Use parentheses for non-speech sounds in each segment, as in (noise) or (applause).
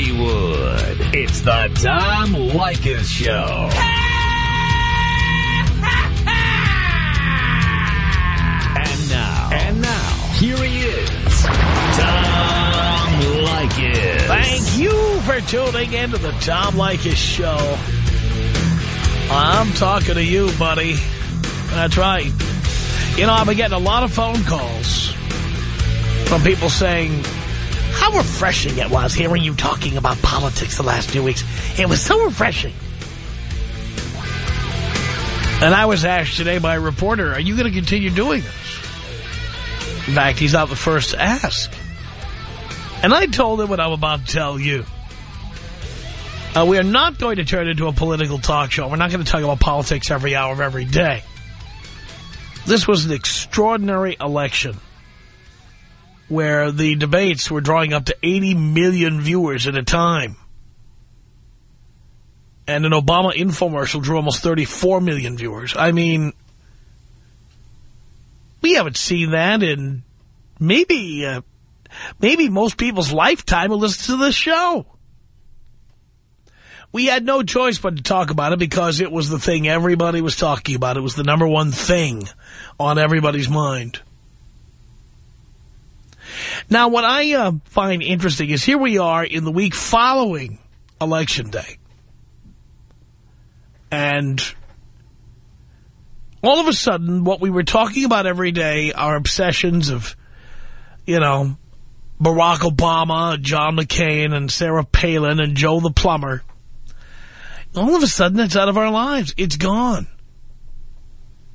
Hollywood. It's the Tom Leykis Show. And now. And now. Here he is. Tom Leykis. Thank you for tuning into the Tom Leykis Show. I'm talking to you, buddy. That's right. You know, I've been getting a lot of phone calls from people saying how refreshing it was hearing you talking about politics the last few weeks. It was so refreshing. And I was asked today by a reporter, are you going to continue doing this? In fact, he's not the first to ask. And I told him what I'm about to tell you. Uh, we are not going to turn into a political talk show. We're not going to talk about politics every hour of every day. This was an extraordinary election where the debates were drawing up to 80 million viewers at a time. And an Obama infomercial drew almost 34 million viewers. I mean, we haven't seen that in maybe, uh, maybe most people's lifetime who listen to this show. We had no choice but to talk about it because it was the thing everybody was talking about. It was the number one thing on everybody's mind. Now, what I uh, find interesting is here we are in the week following Election Day. And all of a sudden, what we were talking about every day, our obsessions of, you know, Barack Obama, John McCain, and Sarah Palin, and Joe the Plumber, all of a sudden it's out of our lives. It's gone.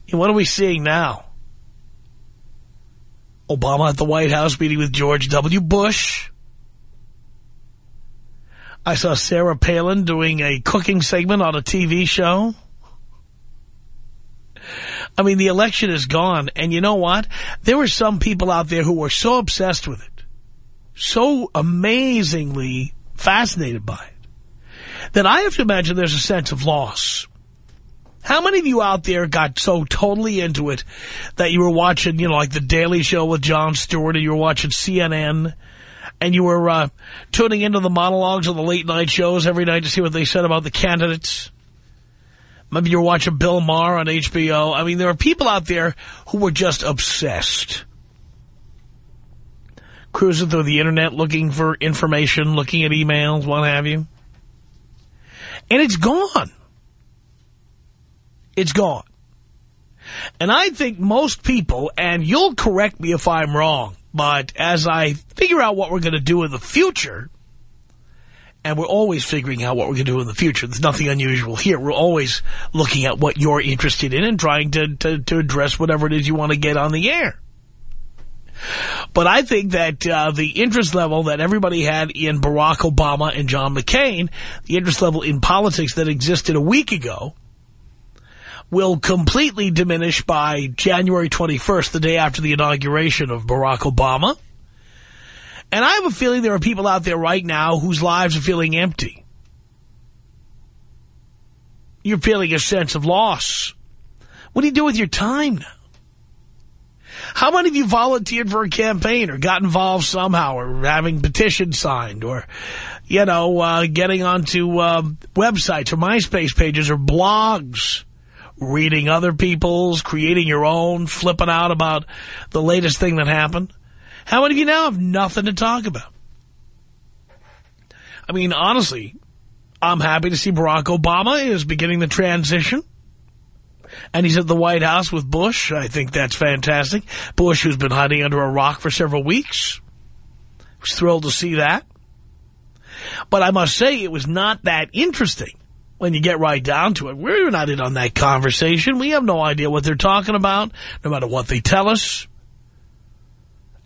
And what are we seeing now? Obama at the White House meeting with George W. Bush. I saw Sarah Palin doing a cooking segment on a TV show. I mean, the election is gone. And you know what? There were some people out there who were so obsessed with it, so amazingly fascinated by it, that I have to imagine there's a sense of loss. How many of you out there got so totally into it that you were watching, you know, like The Daily Show with Jon Stewart, and you were watching CNN, and you were uh, tuning into the monologues of the late night shows every night to see what they said about the candidates? Maybe you were watching Bill Maher on HBO. I mean, there are people out there who were just obsessed. Cruising through the Internet looking for information, looking at emails, what have you. And it's gone. It's gone. And I think most people, and you'll correct me if I'm wrong, but as I figure out what we're going to do in the future, and we're always figuring out what we're going to do in the future. There's nothing unusual here. We're always looking at what you're interested in and trying to, to, to address whatever it is you want to get on the air. But I think that uh, the interest level that everybody had in Barack Obama and John McCain, the interest level in politics that existed a week ago, will completely diminish by January 21st, the day after the inauguration of Barack Obama. And I have a feeling there are people out there right now whose lives are feeling empty. You're feeling a sense of loss. What do you do with your time now? How many of you volunteered for a campaign or got involved somehow or having petitions signed or, you know, uh, getting onto uh, websites or MySpace pages or blogs, reading other people's, creating your own, flipping out about the latest thing that happened? How many of you now have nothing to talk about? I mean, honestly, I'm happy to see Barack Obama is beginning the transition. And he's at the White House with Bush. I think that's fantastic. Bush, who's been hiding under a rock for several weeks, was thrilled to see that. But I must say, it was not that interesting when you get right down to it. We're not in on that conversation. We have no idea what they're talking about, no matter what they tell us.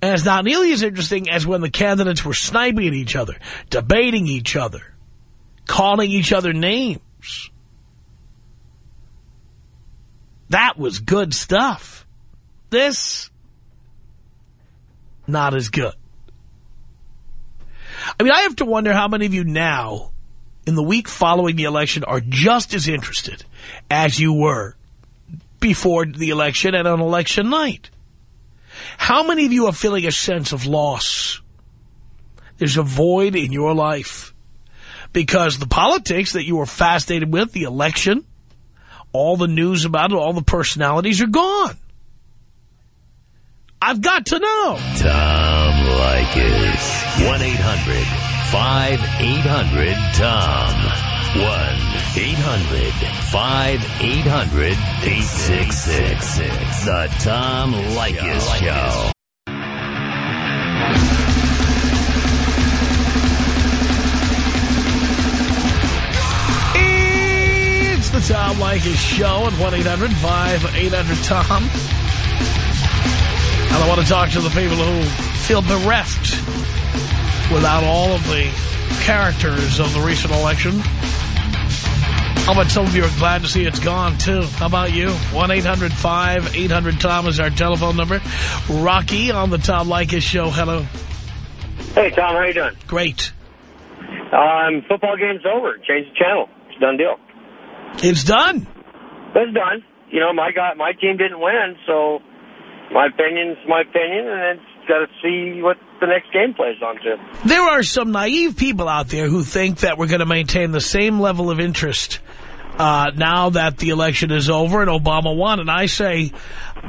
And it's not nearly as interesting as when the candidates were sniping at each other, debating each other, calling each other names. That was good stuff. This, not as good. I mean, I have to wonder how many of you now, in the week following the election are just as interested as you were before the election and on election night. How many of you are feeling a sense of loss? There's a void in your life because the politics that you were fascinated with, the election, all the news about it, all the personalities are gone. I've got to know. Tom Leykis. 1-800 5800-TOM. 1-800-5800-8666. The Tom Leykis Show. It's the Tom Leykis Show at 1-800-5800-TOM. And I want to talk to the people who feel bereft without all of the characters of the recent election. How about some of you are glad to see it's gone, too? How about you? 1-800-5800-TOM is our telephone number. Rocky on the Tom Leykis Show. Hello. Hey, Tom, how you doing? Great. Um, football game's over. Change the channel. It's a done deal. It's done. It's done. You know, my guy, my team didn't win, so my opinion's my opinion, and it's got to see what the next game plays on to. There are some naive people out there who think that we're going to maintain the same level of interest uh, now that the election is over and Obama won. And I say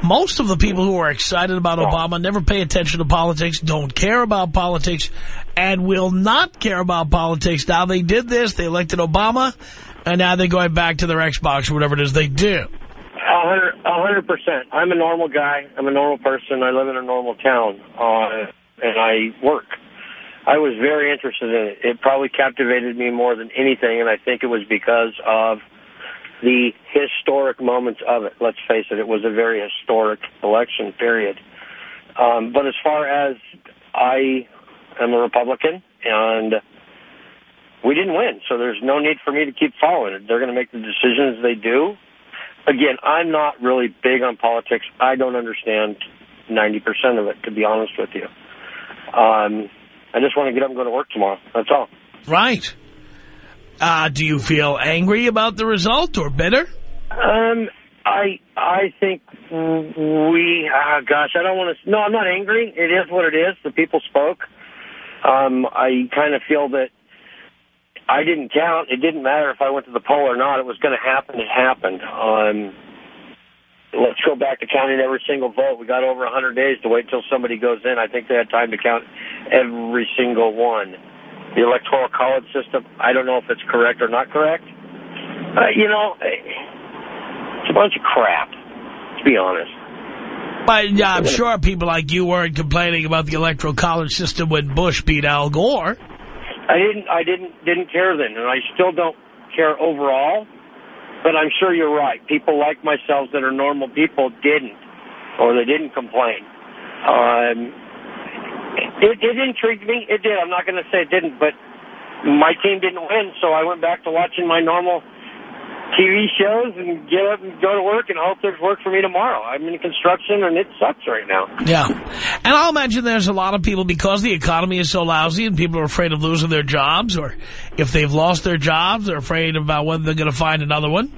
most of the people who are excited about Obama never pay attention to politics, don't care about politics, and will not care about politics. Now they did this, they elected Obama, and now they're going back to their Xbox or whatever it is they do. A hundred, a hundred percent. I'm a normal guy. I'm a normal person. I live in a normal town, uh, and I work. I was very interested in it. It probably captivated me more than anything, and I think it was because of the historic moments of it. Let's face it, it was a very historic election period. Um, but as far as I am a Republican, and we didn't win, so there's no need for me to keep following it. They're going to make the decisions they do. Again, I'm not really big on politics. I don't understand 90% of it, to be honest with you. Um, I just want to get up and go to work tomorrow. That's all. Right. Uh, do you feel angry about the result or bitter? Um, I I think we, uh, gosh, I don't want to, no, I'm not angry. It is what it is. The people spoke. Um, I kind of feel that I didn't count. It didn't matter if I went to the poll or not. It was going to happen. It happened. Um, let's go back to counting every single vote. We got over 100 days to wait until somebody goes in. I think they had time to count every single one. The Electoral College system, I don't know if it's correct or not correct. Uh, you know, it's a bunch of crap, to be honest. But yeah, I'm sure people like you weren't complaining about the Electoral College system when Bush beat Al Gore. I didn't, I didn't, didn't care then, and I still don't care overall. But I'm sure you're right. People like myself that are normal people didn't, or they didn't complain. Um, it, it intrigued me. It did. I'm not going to say it didn't, but my team didn't win, so I went back to watching my normal TV shows and get up and go to work and hope there's work for me tomorrow. I'm in construction and it sucks right now. Yeah. And I'll imagine there's a lot of people, because the economy is so lousy and people are afraid of losing their jobs, or if they've lost their jobs, they're afraid about whether they're going to find another one.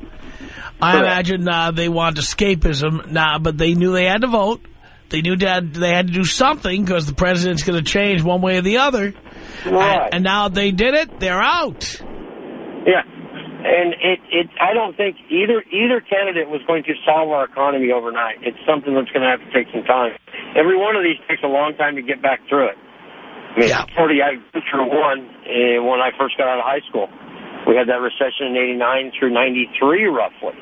I Correct. imagine uh, they want escapism now, but they knew they had to vote. They knew that they had to do something because the president's going to change one way or the other. Right. And, and now they did it, they're out. Yeah. And it, it, I don't think either either candidate was going to solve our economy overnight. It's something that's going to have to take some time. Every one of these takes a long time to get back through it. I mean, Yeah. 40, I through one uh, when I first got out of high school. We had that recession in 89 through 93, roughly,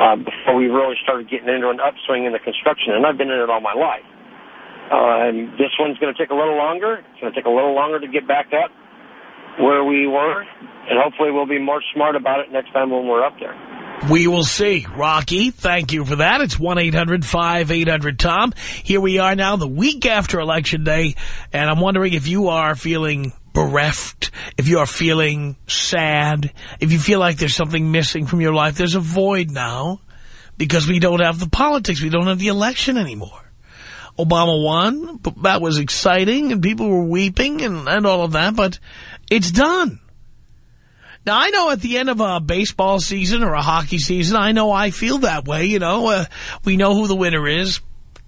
uh, before we really started getting into an upswing in the construction. And I've been in it all my life. Uh, and this one's going to take a little longer. It's going to take a little longer to get back up where we were, and hopefully we'll be more smart about it next time when we're up there. We will see. Rocky, thank you for that. It's 1-800-5800-TOM. Here we are now, the week after Election Day, and I'm wondering if you are feeling bereft, if you are feeling sad, if you feel like there's something missing from your life. There's a void now because we don't have the politics. We don't have the election anymore. Obama won, but that was exciting, and people were weeping and, and all of that, but it's done. Now, I know at the end of a baseball season or a hockey season, I know I feel that way, you know. Uh, we know who the winner is.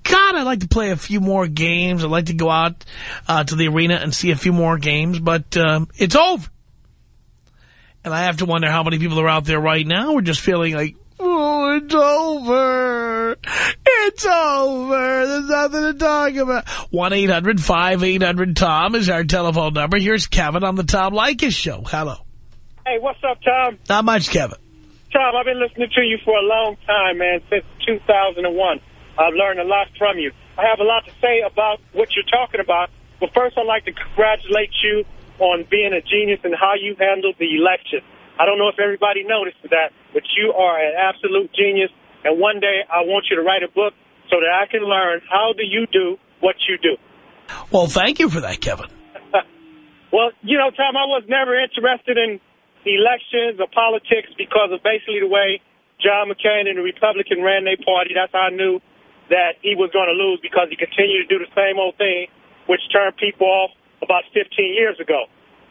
God, I'd like to play a few more games. I'd like to go out uh, to the arena and see a few more games, but um, it's over. And I have to wonder how many people are out there right now who are just feeling like, oh, it's over. It's over. There's nothing to talk about. 1-800-5800-TOM is our telephone number. Here's Kevin on the Tom Leykis Show. Hello. Hey, what's up, Tom? Not much, Kevin. Tom, I've been listening to you for a long time, man, since 2001. I've learned a lot from you. I have a lot to say about what you're talking about. But first, I'd like to congratulate you on being a genius and how you handled the election. I don't know if everybody noticed that, but you are an absolute genius. And one day, I want you to write a book so that I can learn how do you do what you do. Well, thank you for that, Kevin. (laughs) well, you know, Tom, I was never interested in elections or politics because of basically the way John McCain and the Republican ran their party. That's how I knew that he was going to lose because he continued to do the same old thing, which turned people off about 15 years ago.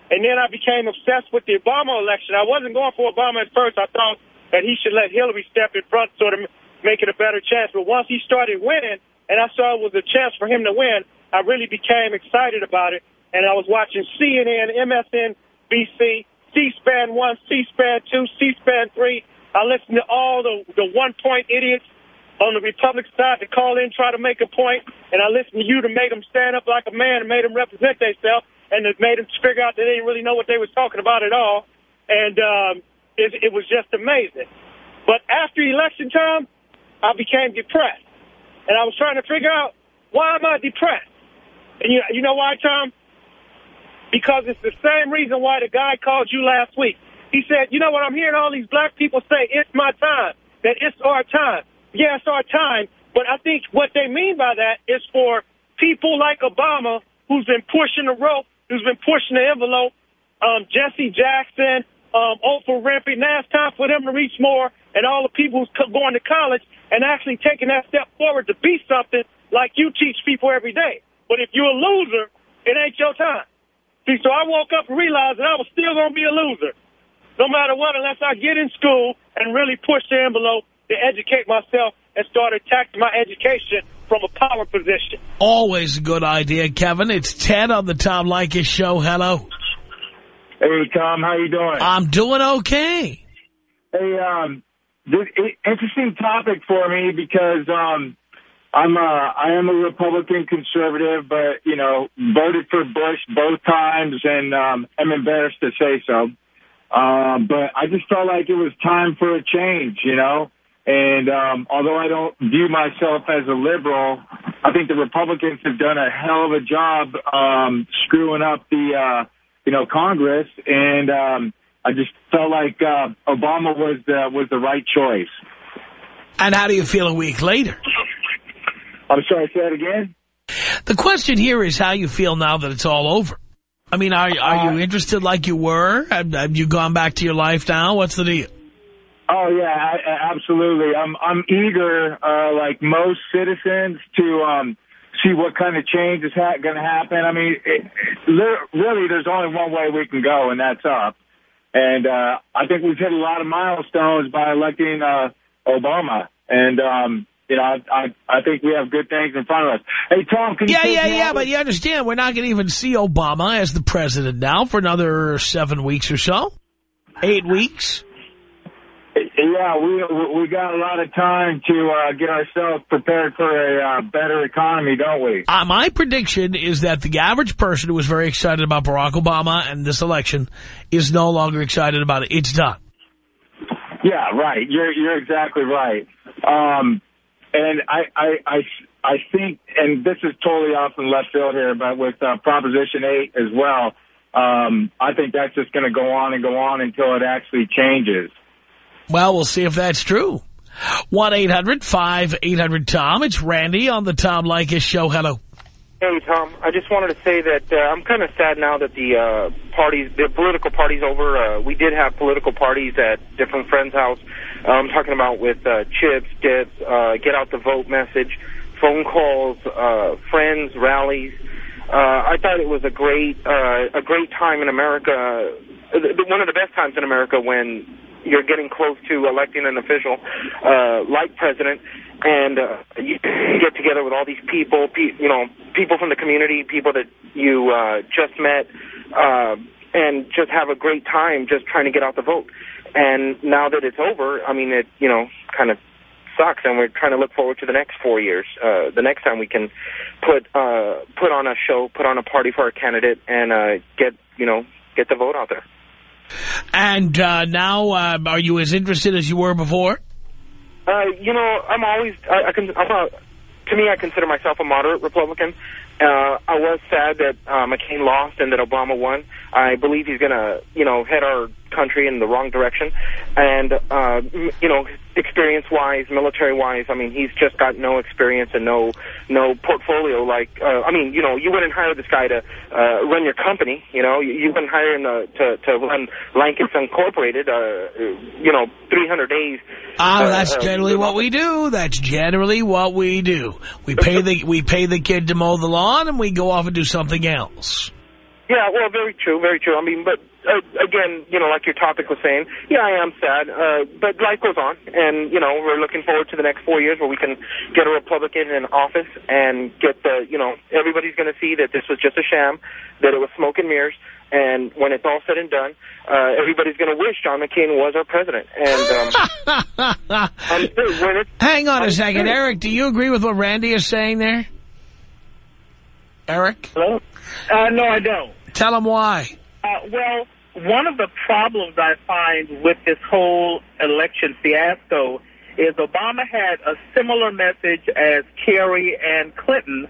And then I became obsessed with the Obama election. I wasn't going for Obama at first. I thought that he should let Hillary step in front, sort of make it a better chance. But once he started winning, and I saw it was a chance for him to win, I really became excited about it. And I was watching CNN, MSNBC, C-SPAN 1, C-SPAN 2, C-SPAN 3. I listened to all the, the one-point idiots on the Republican side to call in, try to make a point, and I listened to you to make them stand up like a man and made them represent themselves, and it made them figure out they didn't really know what they was talking about at all, and um, it, it was just amazing. But after election time, I became depressed, and I was trying to figure out, why am I depressed? And you, you know why, Tom? Because it's the same reason why the guy called you last week. He said, you know what, I'm hearing all these black people say, it's my time, that it's our time yeah, it's our time. But I think what they mean by that is for people like Obama, who's been pushing the rope, who's been pushing the envelope, um, Jesse Jackson, um, Oprah Winfrey. Now it's time for them to reach more, and all the people who's going to college and actually taking that step forward to be something like you teach people every day. But if you're a loser, it ain't your time. See, so I woke up and realized that I was still going to be a loser, no matter what, unless I get in school and really push the envelope to educate myself and start attacking my education from a power position. Always a good idea, Kevin. It's Ted on the Tom Leykis show. Hello. Hey, Tom. How you doing? I'm doing okay. Hey, um, this, interesting topic for me because um, I'm a, I am a Republican conservative, but, you know, voted for Bush both times, and um, I'm embarrassed to say so. Um, but I just felt like it was time for a change, you know. And um, although I don't view myself as a liberal, I think the Republicans have done a hell of a job um, screwing up the, uh, you know, Congress. And um, I just felt like uh, Obama was the, was the right choice. And how do you feel a week later? I'm sorry, say that again? The question here is how you feel now that it's all over. I mean, are, are you uh, interested like you were? Have, have you gone back to your life now? What's the deal? Oh yeah, I, absolutely. I'm I'm eager, uh, like most citizens, to um, see what kind of change is ha going to happen. I mean, it, it, really, there's only one way we can go, and that's up. And uh, I think we've hit a lot of milestones by electing uh, Obama. And um, you know, I, I I think we have good things in front of us. Hey, Tom, can you? Yeah, yeah, yeah. But you understand, we're not going to even see Obama as the president now for another seven weeks or so, eight weeks. Yeah, we we got a lot of time to uh, get ourselves prepared for a uh, better economy, don't we? Uh, my prediction is that the average person who was very excited about Barack Obama and this election is no longer excited about it. It's done. Yeah, right. You're you're exactly right. Um, and I, I I I think, and this is totally off in left field here, but with uh, Proposition 8 as well, um, I think that's just going to go on and go on until it actually changes. Well, we'll see if that's true. 1-800-5800-TOM. It's Randy on the Tom Leykis Show. Hello. Hey, Tom. I just wanted to say that uh, I'm kind of sad now that the uh, parties, the political party's over. Uh, we did have political parties at different friends' house. Uh, I'm talking about with uh, chips, dips, uh, get out the vote message, phone calls, uh, friends, rallies. Uh, I thought it was a great, uh, a great time in America. Uh, one of the best times in America when you're getting close to electing an official uh, like president, and uh, you get together with all these people, pe you know, people from the community, people that you uh, just met, uh, and just have a great time just trying to get out the vote. And now that it's over, I mean, it, you know, kind of sucks, and we're trying to look forward to the next four years. Uh, the next time we can put uh, put on a show, put on a party for our candidate, and uh, get you know get the vote out there. And uh, now, uh, are you as interested as you were before? Uh, you know, I'm always I, I can I'm a, to me I consider myself a moderate Republican. Uh, I was sad that uh, McCain lost and that Obama won. I believe he's going to, you know, head our country in the wrong direction. And, uh, you know, experience-wise, military-wise, I mean, he's just got no experience and no no portfolio. Like, uh, I mean, you know, you wouldn't hire this guy to uh, run your company. You know, you, you wouldn't hire him to, to, to run Lankus Incorporated, uh, you know, 300 days. Ah, uh, that's uh, generally what we do. That's generally what we do. We pay the we pay the kid to mow the lawn, and we go off and do something else. Yeah, well, very true, very true. I mean, but uh, again, you know, like your topic was saying, yeah, I am sad, uh, but life goes on, and you know, we're looking forward to the next four years where we can get a Republican in office and get the, you know, everybody's going to see that this was just a sham, that it was smoke and mirrors, and when it's all said and done, uh, everybody's going to wish John McCain was our president. And um, (laughs) I'm, when it's, Hang on a I'm second, serious. Eric. Do you agree with what Randy is saying there? Eric, Hello? Uh, no, I don't. tell him why. Uh, well, one of the problems I find with this whole election fiasco is Obama had a similar message as Kerry and Clinton,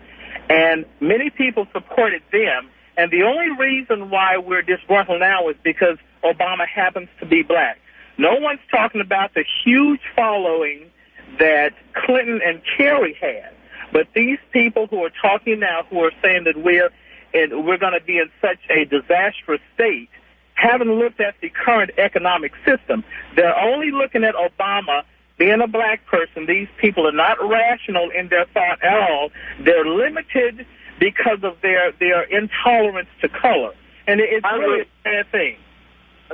and many people supported them. And the only reason why we're disgruntled now is because Obama happens to be black. No one's talking about the huge following that Clinton and Kerry had. But these people who are talking now, who are saying that we're and we're going to be in such a disastrous state, haven't looked at the current economic system. They're only looking at Obama being a black person. These people are not rational in their thought at all. They're limited because of their their intolerance to color, and it's really a bad thing.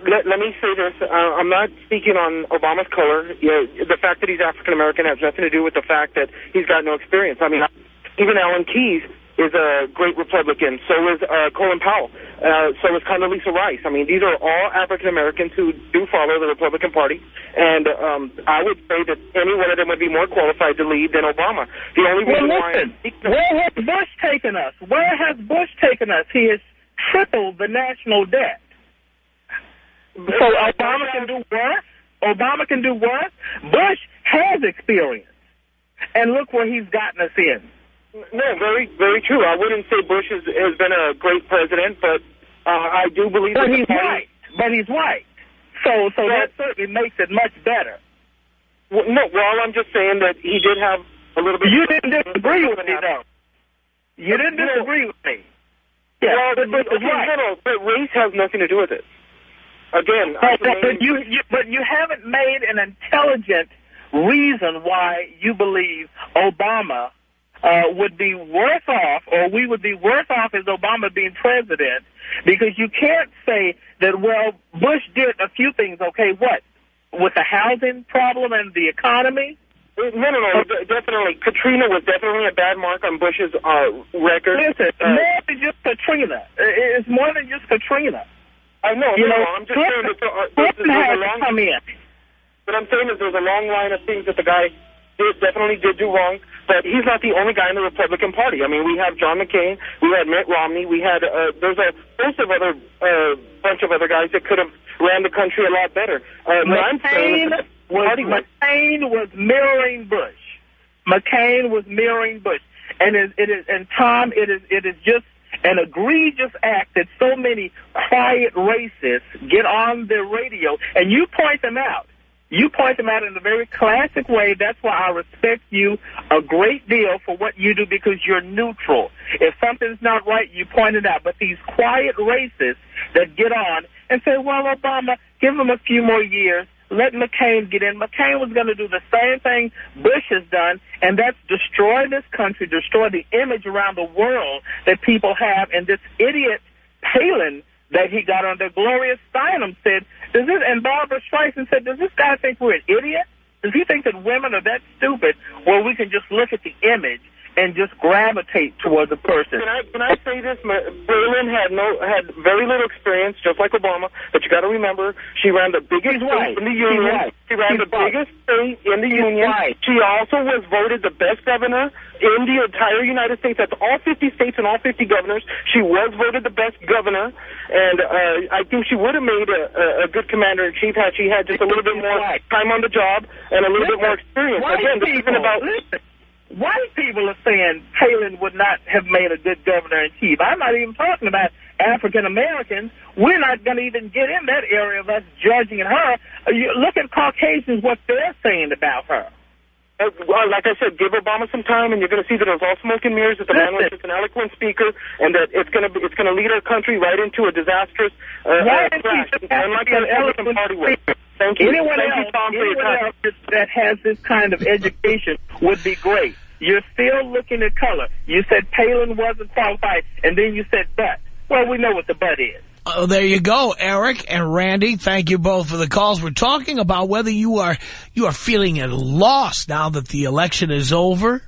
let, let me say this. Uh, I'm not speaking on Obama's color. You know, the fact that he's African American has nothing to do with the fact that he's got no experience. I mean, even Alan Keyes is a great Republican. So is uh, Colin Powell. Uh, so is Condoleezza Rice. I mean, these are all African Americans who do follow the Republican Party. And um, I would say that any one of them would be more qualified to lead than Obama. The only Well, reason why... listen, where has Bush taken us? Where has Bush taken us? He has tripled the national debt. So Obama can do worse? Obama can do worse? Bush has experience. And look where he's gotten us in. No, very, very true. I wouldn't say Bush has, has been a great president, but uh, I do believe But that he's party... white. But he's white. So so Well- that certainly makes it much better. Well, no, well, I'm just saying that he did have a little bit... You didn't disagree with me, though. You didn't disagree with me. Yeah, Well, but is okay, right. no, no, but race has nothing to do with it. Again, But, but, but you, you but you haven't made an intelligent reason why you believe Obama uh, would be worse off, or we would be worse off as Obama being president, because you can't say that well Bush did a few things. Okay, what with the housing problem and the economy? no, no, no, definitely. Katrina was definitely a bad mark on Bush's uh, record. Listen, Uh, more than just Katrina. It's more than just Katrina. I know, You no, know, no, I'm just saying that there there's, Clinton there's a long... come in. But I'm saying that there's a long line of things that the guy definitely did do wrong. But he's not the only guy in the Republican Party. I mean, we have John McCain, we had Mitt Romney, we had uh, there's a host of other uh, bunch of other guys that could have ran the country a lot better. Uh, but I'm McCain was McCain was mirroring Bush. McCain was mirroring Bush, and it, it is and Tom, it is it is just an egregious act that so many quiet racists get on the radio, and you point them out. You point them out in a very classic way. That's why I respect you a great deal for what you do because you're neutral. If something's not right, you point it out. But these quiet racists that get on and say, well, Obama, give him a few more years. Let McCain get in. McCain was going to do the same thing Bush has done, and that's destroy this country, destroy the image around the world that people have. And this idiot Palin that he got under Gloria Steinem said, this, and Barbara Streisand said, does this guy think we're an idiot? Does he think that women are that stupid where we can just look at the image and just gravitate toward the person. Can I can I say this? Palin had no had very little experience, just like Obama. But you got to remember, she ran the biggest She's state right. in the union. right. She ran She's the right. biggest state in the She's union. right. She also was voted the best governor in the entire United States. That's all 50 states and all 50 governors. She was voted the best governor, and uh, I think she would have made a, a, a good commander in chief had she had just a little bit more time on the job and a little bit more experience. Again, this people, isn't about. listen, white people are saying Palin would not have made a good governor in chief. I'm not even talking about African Americans. We're not going to even get in that area of us judging her. Uh, You look at Caucasians, what they're saying about her. Uh, well, like I said, give Obama some time, and you're going to see that it was all smoke and mirrors. That the man was just an eloquent speaker, and that it's going to be, it's going to lead our country right into a disastrous uh, Why uh, crash. Unlike the Republican Party was. Thank you. Anyone Thank else, you, Tom, anyone time. else that has this kind of education would be great. You're still looking at color. You said Palin wasn't qualified, and then you said but. Well, we know what the but is. Oh, there you go, Eric and Randy. Thank you both for the calls. We're talking about whether you are you are feeling at a loss now that the election is over.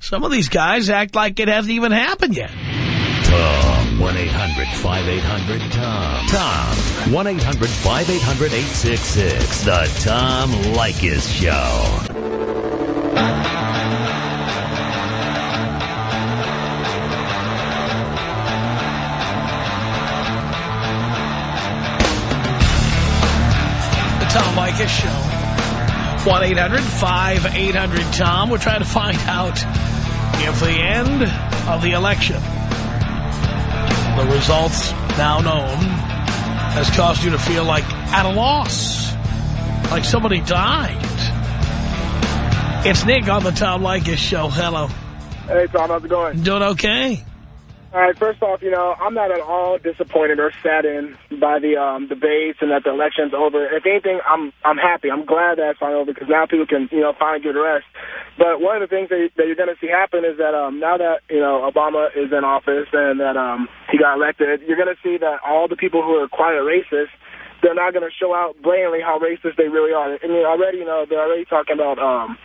Some of these guys act like it hasn't even happened yet. Tom. 1-800-5800-TOM. Tom. 1-800-5800-866. The Tom Leykis Show. Tom Leykis Show. 1-800-5800-TOM. We're trying to find out if the end of the election, the results now known, has caused you to feel like at a loss, like somebody died. It's Nick on the Tom Leykis Show. Hello. Hey, Tom, how's it going? Doing okay? All right, first off, you know, I'm not at all disappointed or saddened by the um, debates and that the election's over. If anything, I'm I'm happy. I'm glad that it's finally over because now people can, you know, finally get rest. But one of the things that, that you're going to see happen is that um, now that, you know, Obama is in office and that um, he got elected, you're going to see that all the people who are quiet racist, they're not going to show out blatantly how racist they really are. I mean, already, you know, they're already talking about... Um,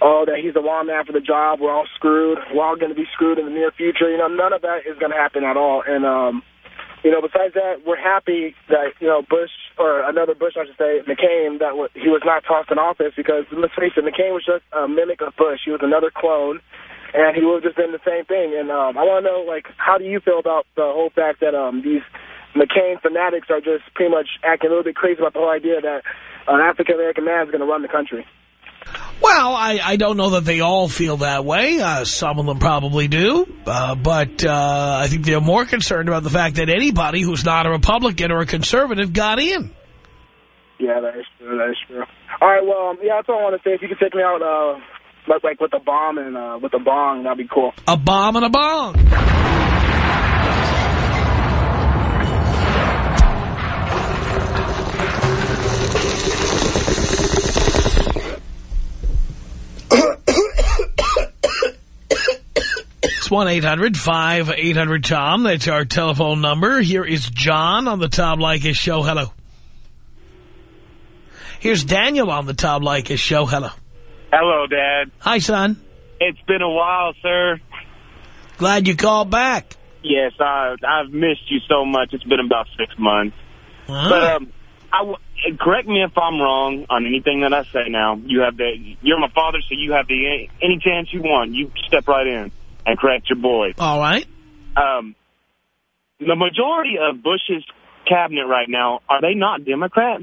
oh, that he's the wrong man for the job, we're all screwed, we're all going to be screwed in the near future. You know, none of that is going to happen at all. And, um, you know, besides that, we're happy that, you know, Bush, or another Bush, I should say, McCain, that he was not tossed in office because, let's face it, McCain was just a mimic of Bush. He was another clone, and he would have just been the same thing. And um, I want to know, like, how do you feel about the whole fact that um, these McCain fanatics are just pretty much acting a little bit crazy about the whole idea that an African-American man is going to run the country? Well, I, I don't know that they all feel that way. Uh, some of them probably do. Uh, but uh, I think they're more concerned about the fact that anybody who's not a Republican or a conservative got in. Yeah, that is true. That is true. All right, well, um, yeah, that's all I want to say. If you could take me out, uh, like, like with a bomb and uh, with a bong, that'd be cool. A bomb and a bong. It's 1-800-5800-TOM. That's our telephone number. Here is John on the Tom Leykis Show. Hello. Here's Daniel on the Tom Leykis Show. Hello. Hello, Dad. Hi, son. It's been a while, sir. Glad you called back. Yes, I, I've missed you so much. It's been about six months. But um, I w correct me if I'm wrong on anything that I say now. You have the, you're my father, so you have the any chance you want. You step right in and correct your boy. All right. Um, the majority of Bush's cabinet right now, are they not Democrat?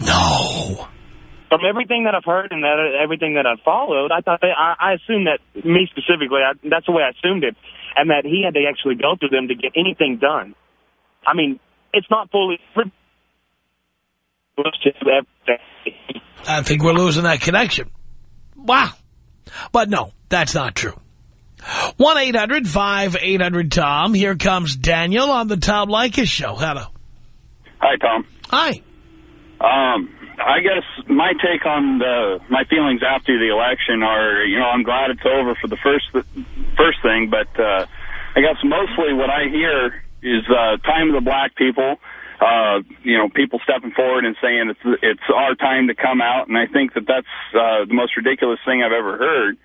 No. From everything that I've heard and that everything that I've followed, I thought they, I, I assumed that, me specifically, I, that's the way I assumed it, and that he had to actually go through them to get anything done. I mean, it's not fully... Bush to do everything. I think we're losing that connection. Wow. But no, that's not true. 1-800-5800-TOM. Here comes Daniel on the Tom Leykis Show. Hello. Hi, Tom. Hi. Um, I guess my take on the my feelings after the election are, you know, I'm glad it's over for the first first thing, but uh, I guess mostly what I hear is uh, time of the black people. Uh, you know, people stepping forward and saying it's it's our time to come out, and I think that that's uh, the most ridiculous thing I've ever heard.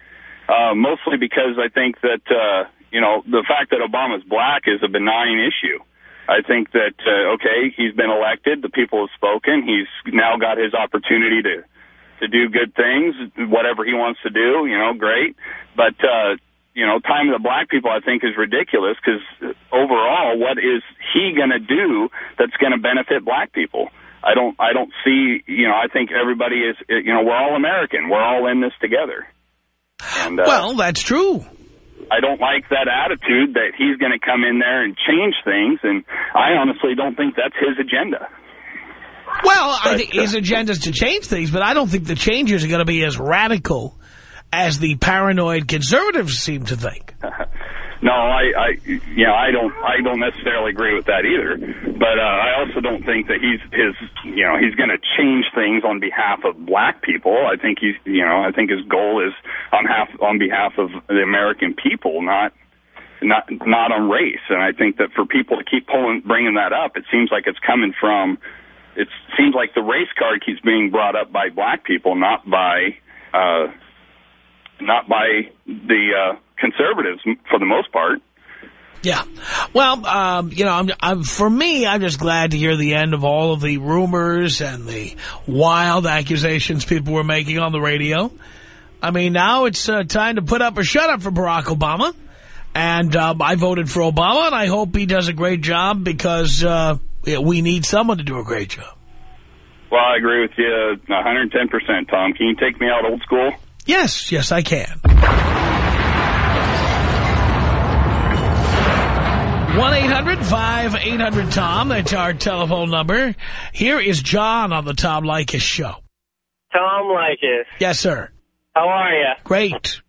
uh, mostly because I think that, uh, you know, the fact that Obama's black is a benign issue. I think that, uh, okay, he's been elected, the people have spoken, he's now got his opportunity to, to do good things, whatever he wants to do, you know, great. But, uh, you know, time of the black people, I think, is ridiculous because overall, what is he going to do that's going to benefit black people? I don't, I don't see, you know, I think everybody is, you know, we're all American. We're all in this together. And, uh, well, that's true. I don't like that attitude that he's going to come in there and change things, and I honestly don't think that's his agenda. Well, but, I think uh, his agenda is to change things, but I don't think the changes are going to be as radical as the paranoid conservatives seem to think. (laughs) No, I, I, you know, I don't, I don't necessarily agree with that either. But uh, I also don't think that he's his, you know, he's going to change things on behalf of black people. I think he's, you know, I think his goal is on half on behalf of the American people, not not not on race. And I think that for people to keep pulling, bringing that up, it seems like it's coming from. It seems like the race card keeps being brought up by black people, not by. Uh, not by the uh, conservatives for the most part. Yeah. Well, um, you know, I'm, I'm, for me, I'm just glad to hear the end of all of the rumors and the wild accusations people were making on the radio. I mean, now it's uh, time to put up or shut up for Barack Obama. And um, I voted for Obama, and I hope he does a great job because uh, we need someone to do a great job. Well, I agree with you 110%, Tom. Can you take me out old school? Yes, yes, I can. 1-800-5800-TOM. That's our telephone number. Here is John on the Tom Leykis show. Tom Leykis. Yes, sir. How are you? Great.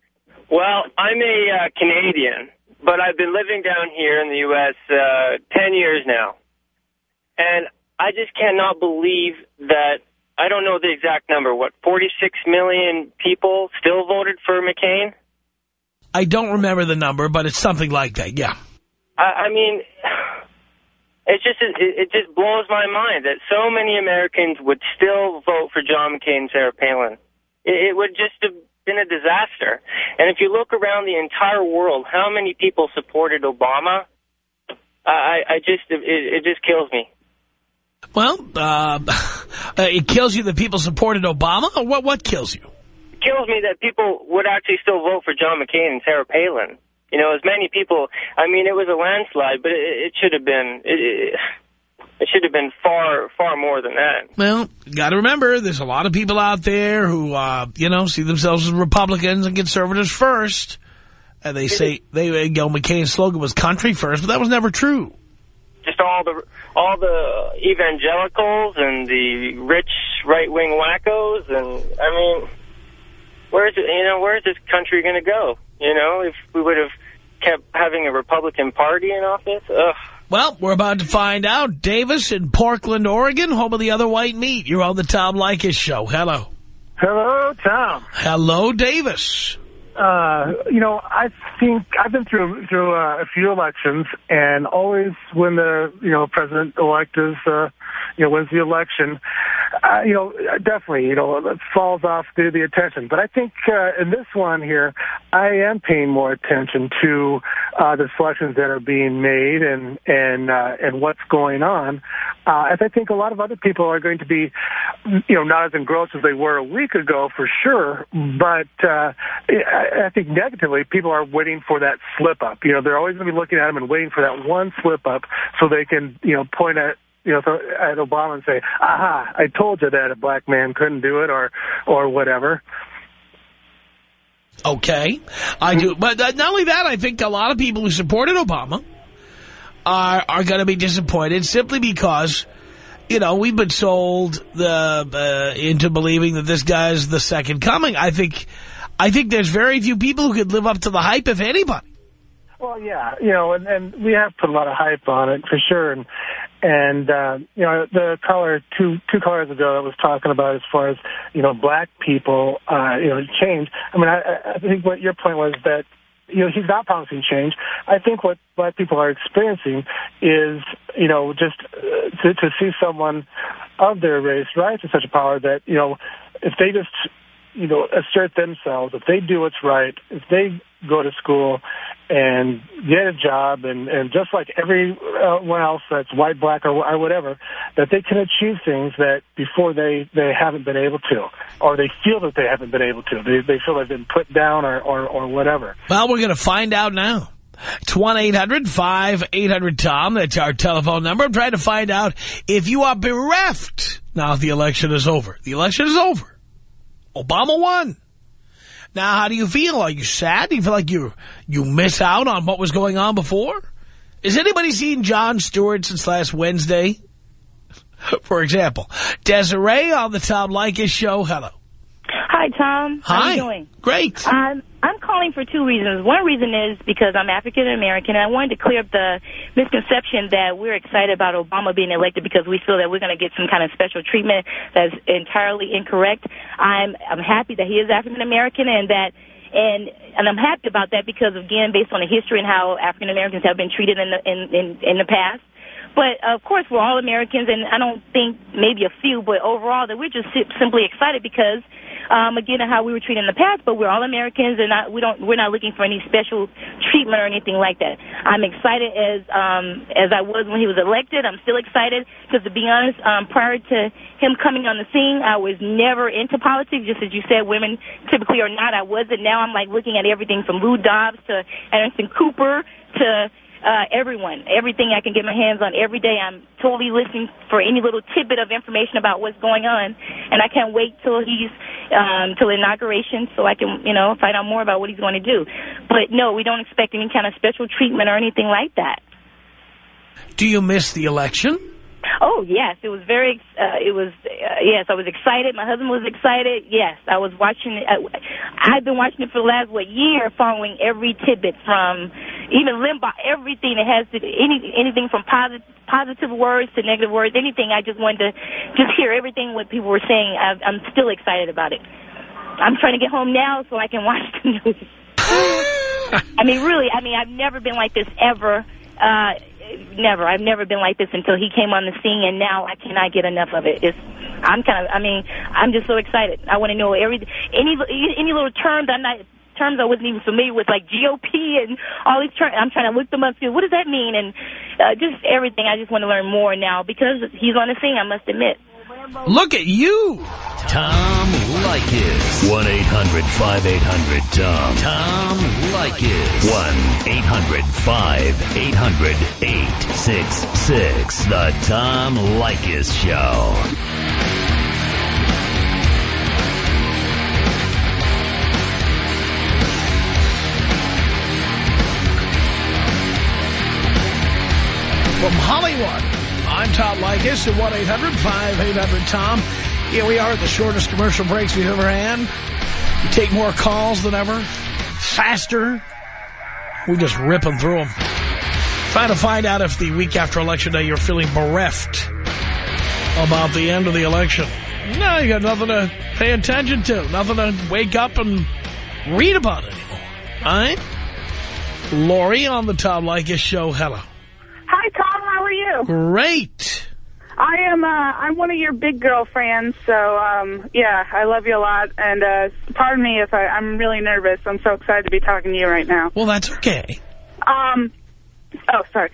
Well, I'm a uh, Canadian, but I've been living down here in the U.S. Uh, 10 years now. And I just cannot believe that, I don't know the exact number, what, 46 million people still voted for McCain? I don't remember the number, but it's something like that, yeah. I, I mean, (sighs) it just it, it just blows my mind that so many Americans would still vote for John McCain and Sarah Palin. It, it would just have been a disaster. And if you look around the entire world, how many people supported Obama? I, I just it, it just kills me. Well, (laughs) uh, it kills you that people supported Obama, or what? What kills you? It kills me that people would actually still vote for John McCain and Sarah Palin. You know, as many people, I mean, it was a landslide, but it, it should have been, it, it should have been far, far more than that. Well, got to remember, there's a lot of people out there who, uh, you know, see themselves as Republicans and conservatives first. And they say, they, you know, McCain's slogan was country first, but that was never true. Just all the all the evangelicals and the rich right-wing wackos, and I mean, where's it, you know where's this country going to go? You know, if we would have kept having a Republican Party in office, ugh. Well, we're about to find out. Davis in Portland, Oregon, home of the other white meat. You're on the Tom Leykis show. Hello. Hello, Tom. Hello, Davis. Uh, you know, I think I've been through through uh, a few elections, and always when the you know president elect is uh, you know wins the election, uh, you know, definitely, you know, it falls off to the attention. But I think uh, in this one here, I am paying more attention to uh, the selections that are being made and and uh, and what's going on. Uh, as I think a lot of other people are going to be, you know, not as engrossed as they were a week ago for sure. But uh, I think negatively, people are waiting for that slip up. You know, they're always going to be looking at them and waiting for that one slip up so they can, you know, point at you know, so at Obama and say, aha, I told you that a black man couldn't do it or, or whatever. Okay, I do. But not only that, I think a lot of people who supported Obama are, are going to be disappointed simply because, you know, we've been sold the, uh, into believing that this guy's the second coming. I think, I think there's very few people who could live up to the hype, if anybody. Well, yeah, you know, and, and we have put a lot of hype on it for sure, and and, uh, you know, the caller two, two callers ago that was talking about as far as, you know, black people, uh, you know, change. I mean, I, I think what your point was that, you know, he's not promising change. I think what black people are experiencing is, you know, just uh, to, to see someone of their race rise to such a power that, you know, if they just you know, assert themselves, if they do what's right, if they go to school and get a job, and and just like everyone else that's white, black, or, or whatever, that they can achieve things that before they they haven't been able to, or they feel that they haven't been able to. They they feel they've been put down or or, or whatever. Well, we're going to find out now. It's 1-800-5800-TOM. That's our telephone number. I'm trying to find out if you are bereft now the election is over. The election is over. Obama won. Now, how do you feel? Are you sad? Do you feel like you you miss out on what was going on before? Has anybody seen Jon Stewart since last Wednesday? (laughs) For example, Desiree on the Tom Leykis show. Hello. Hi, Tom. Hi. How are you doing? Great. Um, I'm calling for two reasons. One reason is because I'm African-American, and I wanted to clear up the misconception that we're excited about Obama being elected because we feel that we're going to get some kind of special treatment that's entirely incorrect. I'm, I'm happy that he is African-American and that and and I'm happy about that because again, based on the history and how African Americans have been treated in the in in, in the past. But of course, we're all Americans, and I don't think maybe a few, but overall that we're just simply excited because um, again, how we were treated in the past, but we're all Americans, and not, we don't, we're not looking for any special treatment or anything like that. I'm excited as um, as I was when he was elected. I'm still excited because, to be honest, um, prior to him coming on the scene, I was never into politics. Just as you said, women typically are not. I wasn't. Now I'm like looking at everything from Lou Dobbs to Anderson Cooper to uh, everyone, everything I can get my hands on every day. I'm totally listening for any little tidbit of information about what's going on, and I can't wait till he's um, till inauguration so I can, you know, find out more about what he's going to do. But no, we don't expect any kind of special treatment or anything like that. Do you miss the election? Oh yes, it was very. Uh, it was uh, yes, I was excited. My husband was excited. Yes, I was watching it. Uh, I've been watching it for the last what year, following every tidbit from even Limbaugh, everything that has to any anything from positive positive words to negative words, anything. I just wanted to just hear everything what people were saying. I, I'm still excited about it. I'm trying to get home now so I can (laughs) watch the news. I mean, really, I mean, I've never been like this ever. Uh, never. I've never been like this until he came on the scene, and now I cannot get enough of it. It's, I'm kind of, I mean, I'm just so excited. I want to know every any any little terms I'm not terms I wasn't even familiar with, like GOP and all these terms. I'm trying to look them up. See what does that mean, and uh, just everything. I just want to learn more now because he's on the scene. I must admit. Look at you. Tom Leykis. 1-800-5800-TOM. Tom Leykis. 1-800-5800-866. The Tom Leykis Show. From Hollywood, I'm Tom Leykis at 1-800-5800-TOM. Here we are at the shortest commercial breaks we've ever had. We take more calls than ever, faster. We just rip them through them. Trying to find out if the week after Election Day you're feeling bereft about the end of the election. No, you got nothing to pay attention to, nothing to wake up and read about anymore. All right? Lori on the Tom Leykis show. Hello. You? Great. I am. Uh, I'm one of your big girl fans, so um, yeah, I love you a lot. And uh, pardon me if I, I'm really nervous. I'm so excited to be talking to you right now. Well, that's okay. Um. Oh, sorry.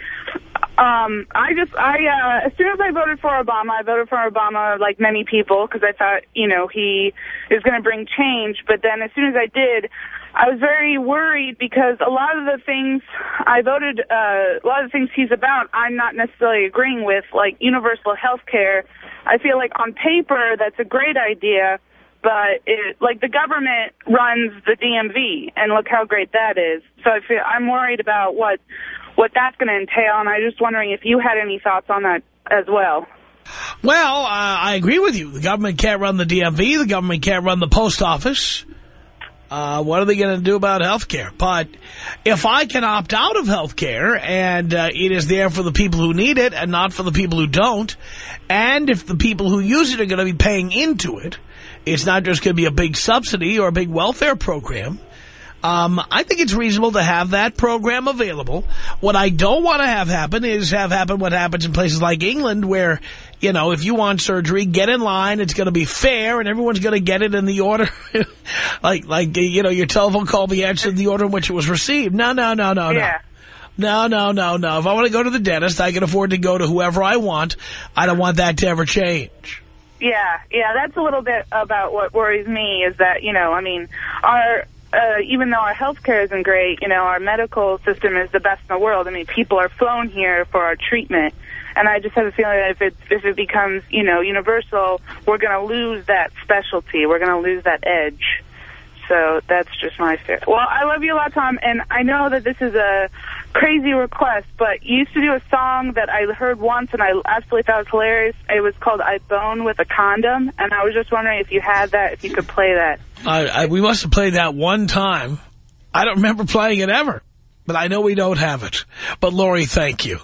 Um, I just, I, uh, as soon as I voted for Obama, I voted for Obama like many people because I thought, you know, he is going to bring change. But then as soon as I did, I was very worried because a lot of the things I voted, uh, a lot of the things he's about, I'm not necessarily agreeing with, like universal health care. I feel like on paper that's a great idea, but it, like the government runs the DMV, and look how great that is. So I feel I'm worried about what what that's going to entail, and I'm just wondering if you had any thoughts on that as well. Well, uh, I agree with you. The government can't run the DMV. The government can't run the post office. Uh, what are they going to do about health care? But if I can opt out of health care and uh, it is there for the people who need it and not for the people who don't, and if the people who use it are going to be paying into it, it's not just going to be a big subsidy or a big welfare program. Um, I think it's reasonable to have that program available. What I don't want to have happen is have happen what happens in places like England where, you know, if you want surgery, get in line. It's going to be fair and everyone's going to get it in the order. (laughs) like, like you know, your telephone call be answered in the order in which it was received. No, no, no, no, Yeah. no. No, no, no, no. If I want to go to the dentist, I can afford to go to whoever I want. I don't want that to ever change. Yeah, yeah, that's a little bit about what worries me is that, you know, I mean, our, uh, even though our health care isn't great, you know, our medical system is the best in the world. I mean, people are flown here for our treatment. And I just have a feeling that if it, if it becomes, you know, universal, we're going to lose that specialty. We're going to lose that edge. So that's just my fear. Well, I love you a lot, Tom, and I know that this is a crazy request, but you used to do a song that I heard once and I absolutely thought it was hilarious. It was called I Bone with a Condom, and I was just wondering if you had that, if you could play that. I, I, we must have played that one time. I don't remember playing it ever, but I know we don't have it. But, Lori, thank you.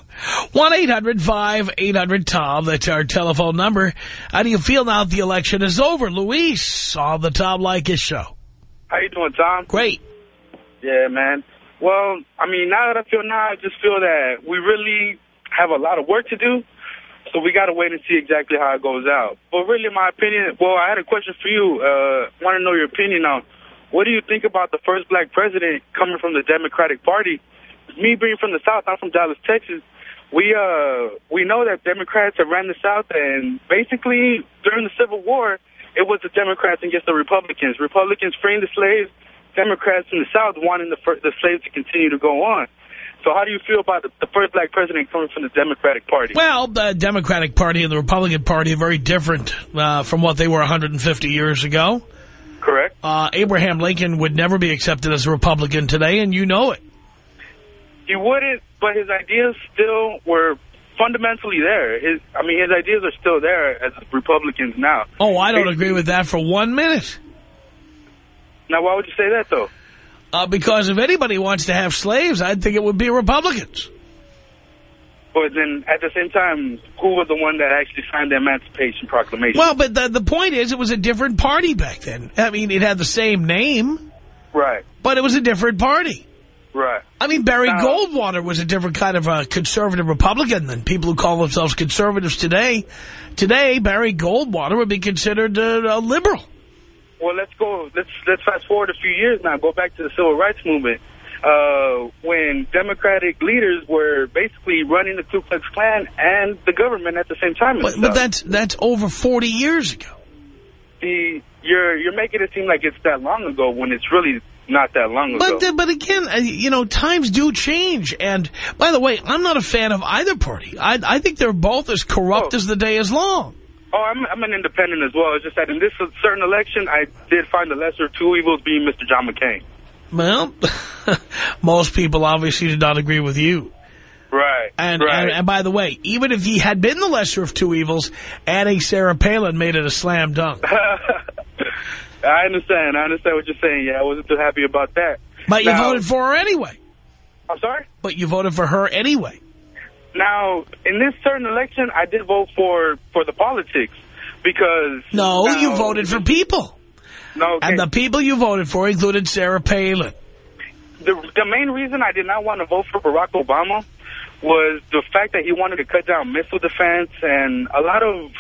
1-800-5800-TOM, that's our telephone number. How do you feel now that the election is over? Luis on the Tom Leykis show. How you doing, Tom? Great. Yeah, man. Well, I mean, now that I feel now, I just feel that we really have a lot of work to do. So we got to wait and see exactly how it goes out. But really, my opinion, well, I had a question for you. Uh, want to know your opinion on what do you think about the first black president coming from the Democratic Party? Me being from the South, I'm from Dallas, Texas. We uh we know that Democrats have ran the South, and basically during the Civil War, it was the Democrats against the Republicans. Republicans freeing the slaves, Democrats in the South wanting the, fir- the slaves to continue to go on. So how do you feel about the, the first black president coming from the Democratic Party? Well, the Democratic Party and the Republican Party are very different uh, from what they were 150 years ago. Correct. Uh, Abraham Lincoln would never be accepted as a Republican today, and you know it. He wouldn't, but his ideas still were fundamentally there. His, I mean, his ideas are still there as Republicans now. Oh, I don't agree with that for one minute. Now, why would you say that, though? Uh, because if anybody wants to have slaves, I'd think it would be Republicans. But then, at the same time, who was the one that actually signed the Emancipation Proclamation? Well, but the, the point is it was a different party back then. I mean, it had the same name, right, but it was a different party. right. I mean, Barry Now- Goldwater was a different kind of a conservative Republican than people who call themselves conservatives today. Today, Barry Goldwater would be considered uh, a liberal. Well, let's go. Let's let's fast forward a few years now. Go back to the civil rights movement uh, when Democratic leaders were basically running the Ku Klux Klan and the government at the same time. But, but that's that's over 40 years ago. the you're you're making it seem like it's that long ago when it's really not that long ago. But but again, uh, you know, times do change. And by the way, I'm not a fan of either party. I I think they're both as corrupt as the day is long. Oh, I'm, I'm an independent as well. It's just that in this certain election, I did find the lesser of two evils being Mr. John McCain. Well, (laughs) most people obviously did not agree with you. Right. And, right. and and by the way, even if he had been the lesser of two evils, adding Sarah Palin made it a slam dunk. (laughs) I understand. I understand what you're saying. Yeah, I wasn't too happy about that. But you voted for her anyway. I'm sorry? But you voted for her anyway. Now, in this certain election, I did vote for, for the politics because... No, now- you voted for people. No, okay. And the people you voted for included Sarah Palin. the, the main reason I did not want to vote for Barack Obama was the fact that he wanted to cut down missile defense and a lot of,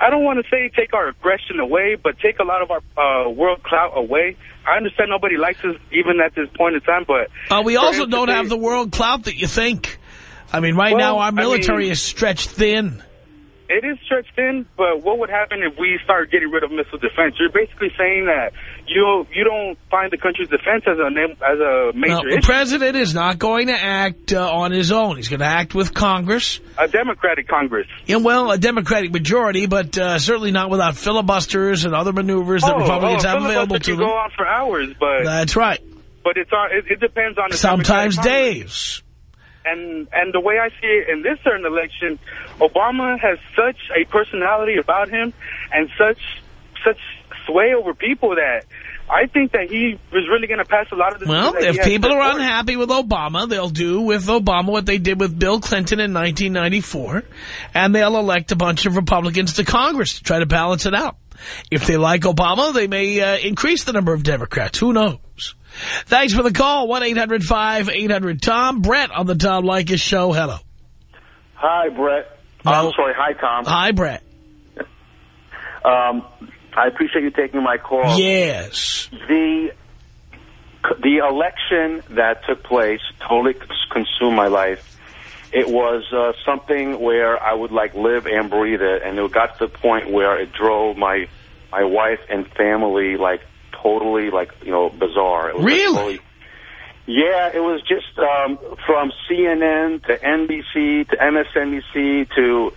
I don't want to say take our aggression away, but take a lot of our uh, world clout away. I understand nobody likes us even at this point in time, but... Uh, we also don't have the world clout that you think. I mean, right Well, now our I military mean- is stretched thin. It is stretched thin, but what would happen if we start getting rid of missile defense? You're basically saying that you you don't find the country's defense as a as a major Now, the president is not going to act uh, on his own. He's going to act with Congress. A Democratic Congress. Yeah, well, a Democratic majority, but uh, certainly not without filibusters and other maneuvers that oh, Republicans oh, have available to them. go on for hours, but That's right. but it's on. It, it depends on the Sometimes days. And and the way I see it in this certain election, Obama has such a personality about him and such such sway over people that I think that he was really going to pass a lot of the Well, things that he if people are unhappy with Obama, they'll do with Obama what they did with Bill Clinton in 1994, and they'll elect a bunch of Republicans to Congress to try to balance it out. If they like Obama, they may uh, increase the number of Democrats. Who knows? Thanks for the call. 1-800-5800-TOM. Brett on the Tom Leykis show. Hello. Hi, Brett. I'm sorry. Hi, Tom. Hi, Brett. Um, I appreciate you taking my call. Yes. The the election that took place totally consumed my life. It was uh, something where I would like live and breathe it, and it got to the point where it drove my my wife and family like totally like you know bizarre. It was Really? Totally, yeah, it was just um, from CNN to NBC to MSNBC to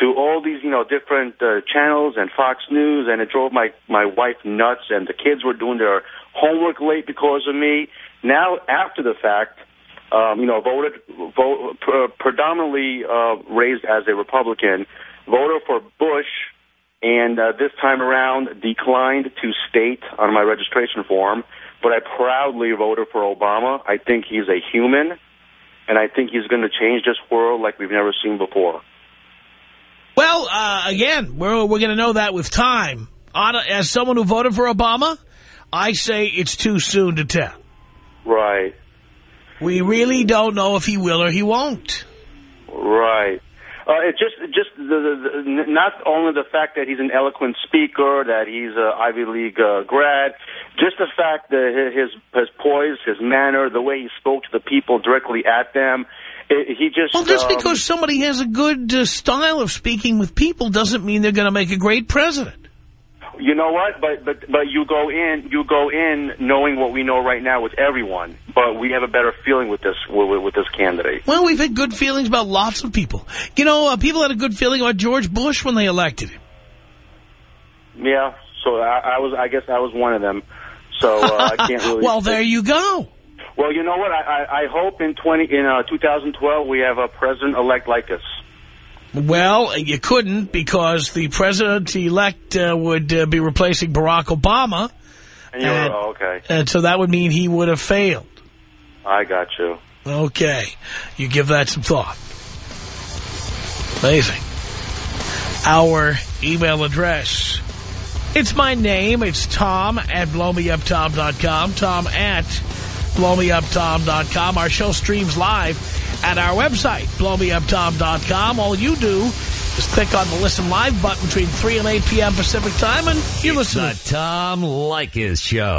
to all these you know different uh, channels and Fox News, and it drove my my wife nuts. And the kids were doing their homework late because of me. Now, after the fact, um, you know, voted vote, pre- predominantly uh, raised as a Republican, voted for Bush, and uh, this time around declined to state on my registration form. But I proudly voted for Obama. I think he's a human, and I think he's going to change this world like we've never seen before. Well, uh, again, we're, we're going to know that with time. As someone who voted for Obama, I say it's too soon to tell. Right, We really don't know if he will or he won't. right. Uh, it just, just the, the, not only the fact that he's an eloquent speaker, that he's a Ivy League uh, grad, just the fact that his his poise, his manner, the way he spoke to the people directly at them, it, he just. Well, just um, because somebody has a good uh, style of speaking with people doesn't mean they're going to make a great president. You know what? But but but you go in you go in knowing what we know right now with everyone. But we have a better feeling with this with, with this candidate. Well, we've had good feelings about lots of people. You know, uh, people had a good feeling about George Bush when they elected him. Yeah. So I, I was I guess I was one of them. So uh, I (laughs) can't really. well, there you go. Well, you know what? I I, I hope in twenty in uh, 2012 we have a president elect like us. Well, you couldn't because the president-elect uh, would uh, be replacing Barack Obama, And you're And- oh, okay. and so that would mean he would have failed. I got you. Okay. You give that some thought. Amazing. Our email address. It's my name. It's Tom at blowmeuptom.com. Tom at blowmeuptom.com. Our show streams live at our website, blowmeuptom.com. All you do is click on the Listen Live button between 3 and 8 p.m. Pacific Time, and you listen. The Tom Leykis Show.